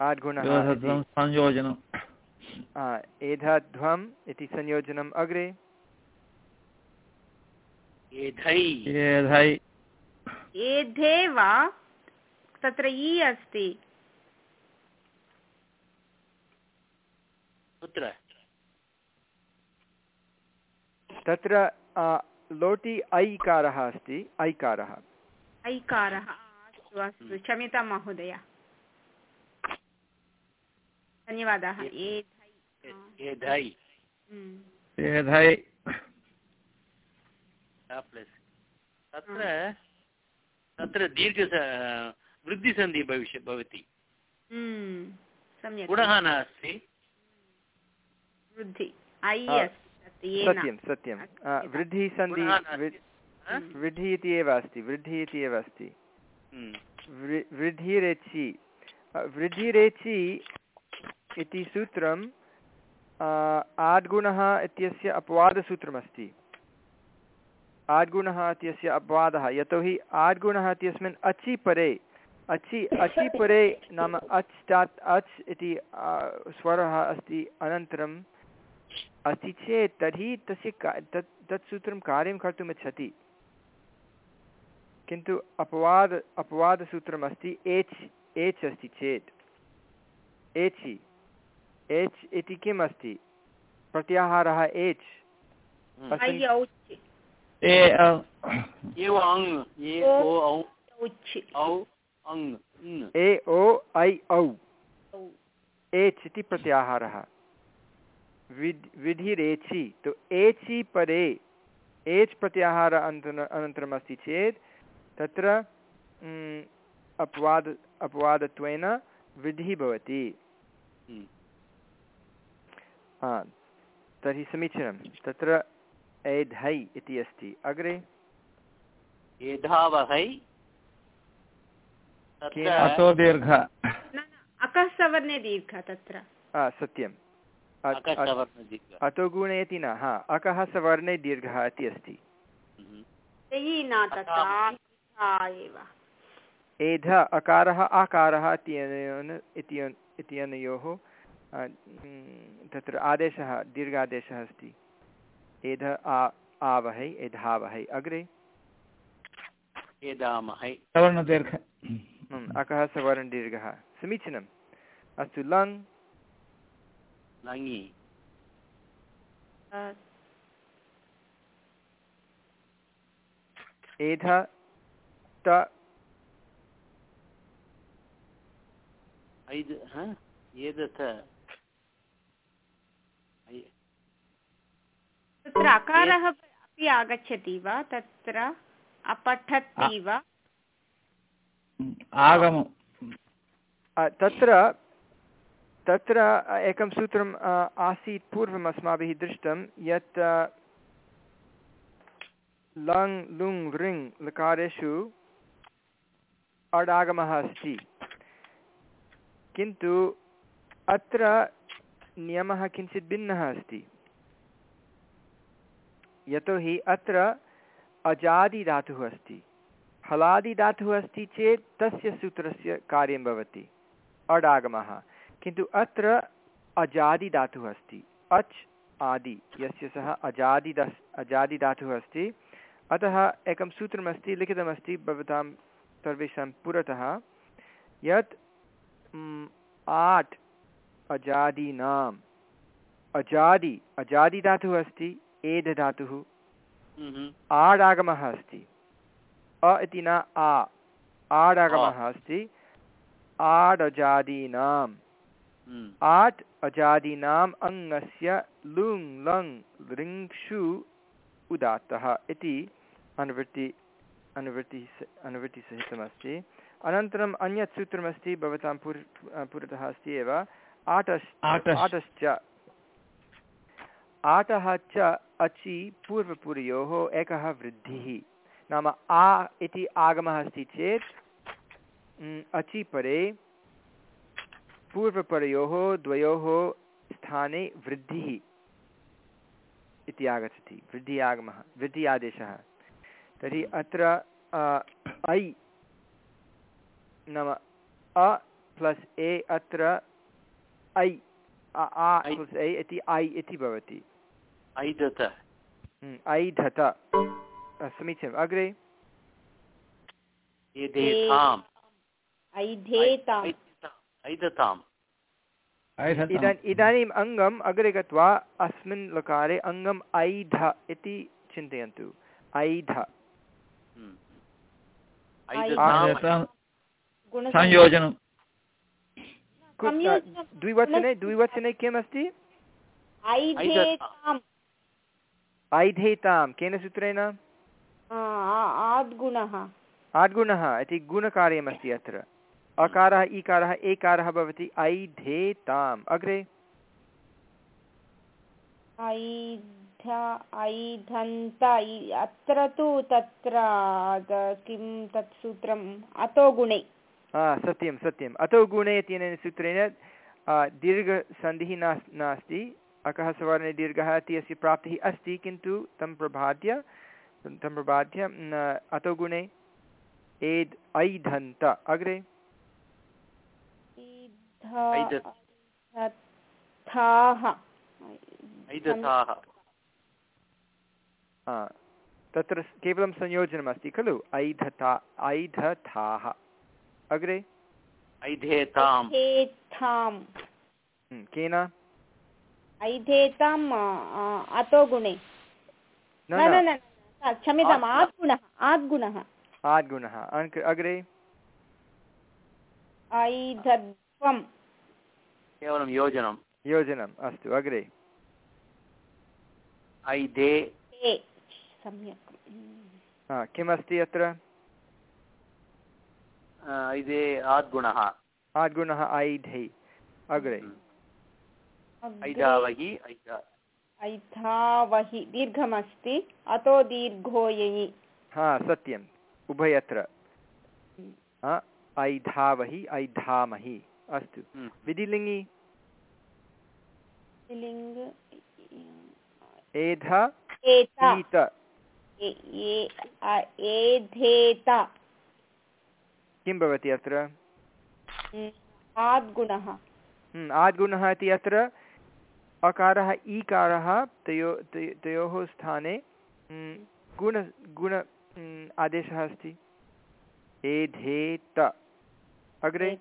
आद्गुणः इति- संयोजनं। एधध्वम् इति संयोजनम्। अग्रे? एधै। एधै। एधे वा तत्र इ अस्ति। कुत्र? तत्र लोटि ऐकारः अस्ति ऐकारः। ऐकारः अस्तु अस्तु क्षम्यतां महोदय। धन्यवादाः। हम्म। तत्र तत्र दीर्घ वृद्धिसन्धिः भविष्य भवति। हम्म, सम्यक्। गुणः नास्ति। वृद्धि। सत्यं सत्यं। आ, वृद्धिसन्धि गुणः नास्ति। वृ- वृद्धिः इति एव अस्ति वृद्धिः इति एव अस्ति। हम्म, वृद्धिरेचि। वृद्धिरेचि इति सूत्रं अ, आद्गुणः इत्यस्य अपवादसूत्रमस्ति। आद्गुणः इत्यस्य अपवादः। यतोहि आद्गुणः इत्यस्मिन् अचि परे अचि अचि परे नाम अच् स्टात् अच् इति स्वरः अस्ति अनन्तरम् अस्ति चेत् तर्हि तस्य का तत् तत् सूत्रं कार्यं कर्तुम् इच्छति। किन्तु अपवाद अपवादसूत्रमस्ति एच् एच् अस्ति चेत्। एचि एच् इति किम् अस्ति प्रत्याहारः एच्। औच् ए एव अङ् ए ओ औ अङ् ए ओ ऐ औ औ एच् इति प्रत्याहारः विद् विधिरेचि तु एचि परे एच् प्रत्याहार अनन्तरम् अनन्तरम् अस्ति चेत् तत्र अपवाद अपवादत्वेन वृद्धिः भवति तर्हि समीचीनं तत्र एधै इति अस्ति। अग्रे? एधावहै? केन? अतो दीर्घ। न न दीर्घ तत्र। हा सत्यम्। अतो गुणे इति न हा अकः सवर्णे दीर्घः इति अस्ति। हम्म। एध अकारः आकारः इत्यनयोः तत्र आदेशः दीर्घादेशः अस्ति। एध आ आवहै एधावहै अग्रे? एदामहै सवर्णदीर्घ। अकः सवर्णदीर्घः। समीचीनम्। अस्तु लङ्। लङि एध त। ऐद् एदथ ऐ- तत्र अकारः अपि आगच्छति वा? तत्र अपठति वा? आगम। अ, तत्र तत्र एकं सूत्रम् आसीत् पूर्वम् अस्माभिः दृष्टं यत् लङ् लुङ् ऋङ् लकारेषु अडागमः अस्ति। किन्तु अत्र नियमः किञ्चित् भिन्नः अस्ति। यतोहि अत्र अजादिधातुः अस्ति। हलादिधातुः अस्ति चेत् तस्य सूत्रस्य कार्यं भवति। अडागमः। किन्तु अत्र अजादिधातुः अस्ति। अच् आदि, यस्य सः अजादिदस्, अजादिधातुः अस्ति। अतः एकं सूत्रमस्ति, लिखितमस्ति, भवतां सर्वेषां पुरतः। यत् आट् अजादीनाम्। अजादि, अजादिधातुः अस्ति। एधधातुः हम्म। आडागमः अस्ति अ इति न आ आडागमः अस्ति आडजादीनाम् हम्म। आट् अजादीनाम् अङ्गस्य लुङ् लङ् ऋङ्क्षु उदात्तः इति अनुवृत्ति अनुवृत्तिः अनुवृत्तिसहितमस्ति अनन्तरम् अन्यत् सूत्रमस्ति भवतां पुर पुरतः अस्ति एव आटश् आटश्। आटश्च आटः च अचि पूर्वपुरयोः एकः वृद्धिः। नाम आ इति आगमः अस्ति चेत् अचि परे पूर्वपरयोः द्वयोः स्थाने वृद्धिः इति आगच्छति वृद्धि आगमः वृद्धि आदेशः। तर्हि अत्र ऐ नाम अ प्लस् ए अत्र ऐ आ प्लस् ऐ इति ऐ इति भवति। ऐदथ हम्, ऐ समीचीनम्। अग्रे? इदानीम् अङ्गम् अग्रे गत्वा अस्मिन् लकारे अङ्गम् ऐध इति चिन्तयन्तु। ऐध। हम्म। द्विवचने द्विवचने किम् अस्ति ऐधेतां केन सूत्रेण? आद्गुणः। आद्गुणः इति गुणकार्यमस्ति अत्र। अकारः ईकारः एकारः भवति ऐधेताम् अग्रे? अत्र तु तत्र किं तत् सूत्रम्? अतो गुणे। सत्यं सत्यम्। अतो गुणे इत्यनेन सूत्रेण दीर्घसन्धिः नास् नास्ति। अकः सवर्णे दीर्घः इति अस्य प्राप्तिः अस्ति किन्तु तं प्रबाद्य तं प्रबाद्य न, अतो गुणे एद् ऐधन्त। अग्रे? हा, तत्र केवलं संयोजनमस्ति खलु ऐधता ऐधथाः। अग्रे? ऐधेताम् केन? ऐधेताम् अतो गुणे। न न क्षम्यताम् आद्गुणः आद्गुणः। आद्गुणः। अग्रे। ऐधध्वम् केवलं योजनं योजनम् अस्तु अग्रे। ऐधे सम्यक्। किमस्ति अत्र? ऐधे आद्गुणः। आद्गुणः ऐधै अग्रे। अग्रे ऐधावहि ऐधा। ऐधावहि दीर्घमस्ति अतो दीर्घो ययि हा सत्यम्। उभयत्र। ऐधावहि ऐधामहि अस्तु। हम्म। विधिलिङ्गि। लिङ्ग एध एता ईत। ए- ए- एधेत। किं भवति अत्र? हम्म, आद्गुणः। हम्म, आद्गुणः इति अत्र अकारः ईकारः तयो तय- स्थाने गुण गुण आदेशः अस्ति। एधेत अग्रे?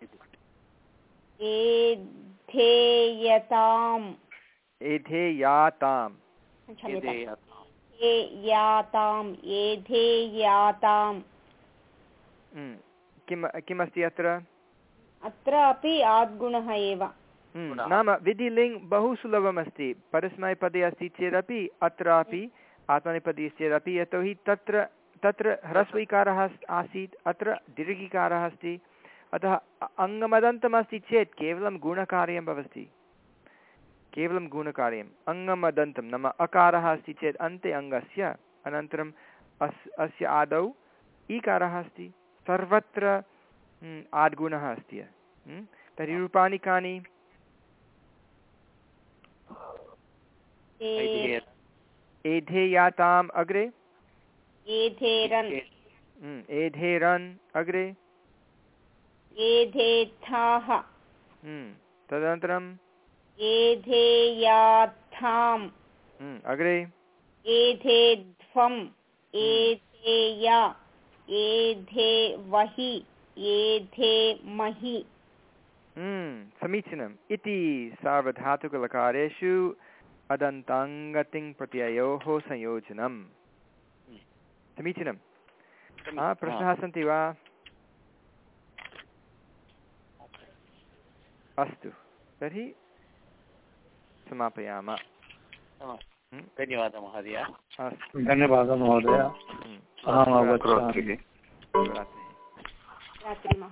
एधेयताम् एधेयाताम् एधेयाताम् हम्म, किम् किमस्ति अत्र? अत्र अपि आद्गुणः एव। नाम विधिलिङ् बहु सुलभमस्ति परस्मैपदे अस्ति चेदपि अत्रापि आत्मनेपदी चेदपि यतोहि तत्र तत्र ह्रस्वैकारः आसीत् अत्र दीर्घिकारः अस्ति। अतः अङ्गमदन्तमस्ति चेत् केवलं गुणकार्यं भवति। केवलं गुणकार्यम्। अङ्गमदन्तं नाम अकारः अस्ति चेत् अन्ते अङ्गस्य अनन्तरम् अस् अस्य आदौ ईकारः अस्ति। सर्वत्र हम्म, आद्गुणः अस्ति। हम्म, तर्हि रूपाणि कानि ए- ऐधे एधेयाताम् अग्रे एधेरन् एधेरन् अग्रे एधेथाः तदनन्तरम् एधेयाथाम् अग्रे एधेध्वम् एधेया एधेवहि एधेमहि हम्म, समीचीनम् इति सार्वधातुकलकारेषु अदन्ताङ्गतिङ् प्रत्ययोः संयोजनम्। समीचीनं हा, प्रश्नाः सन्ति वा? अस्तु। तर्हि समापयामः। धन्यवादः महोदय। अस्तु। धन्यवादः महोदय। हम्म, अहम् अवगच्छामि। शुभरात्रिः। रात्रिमः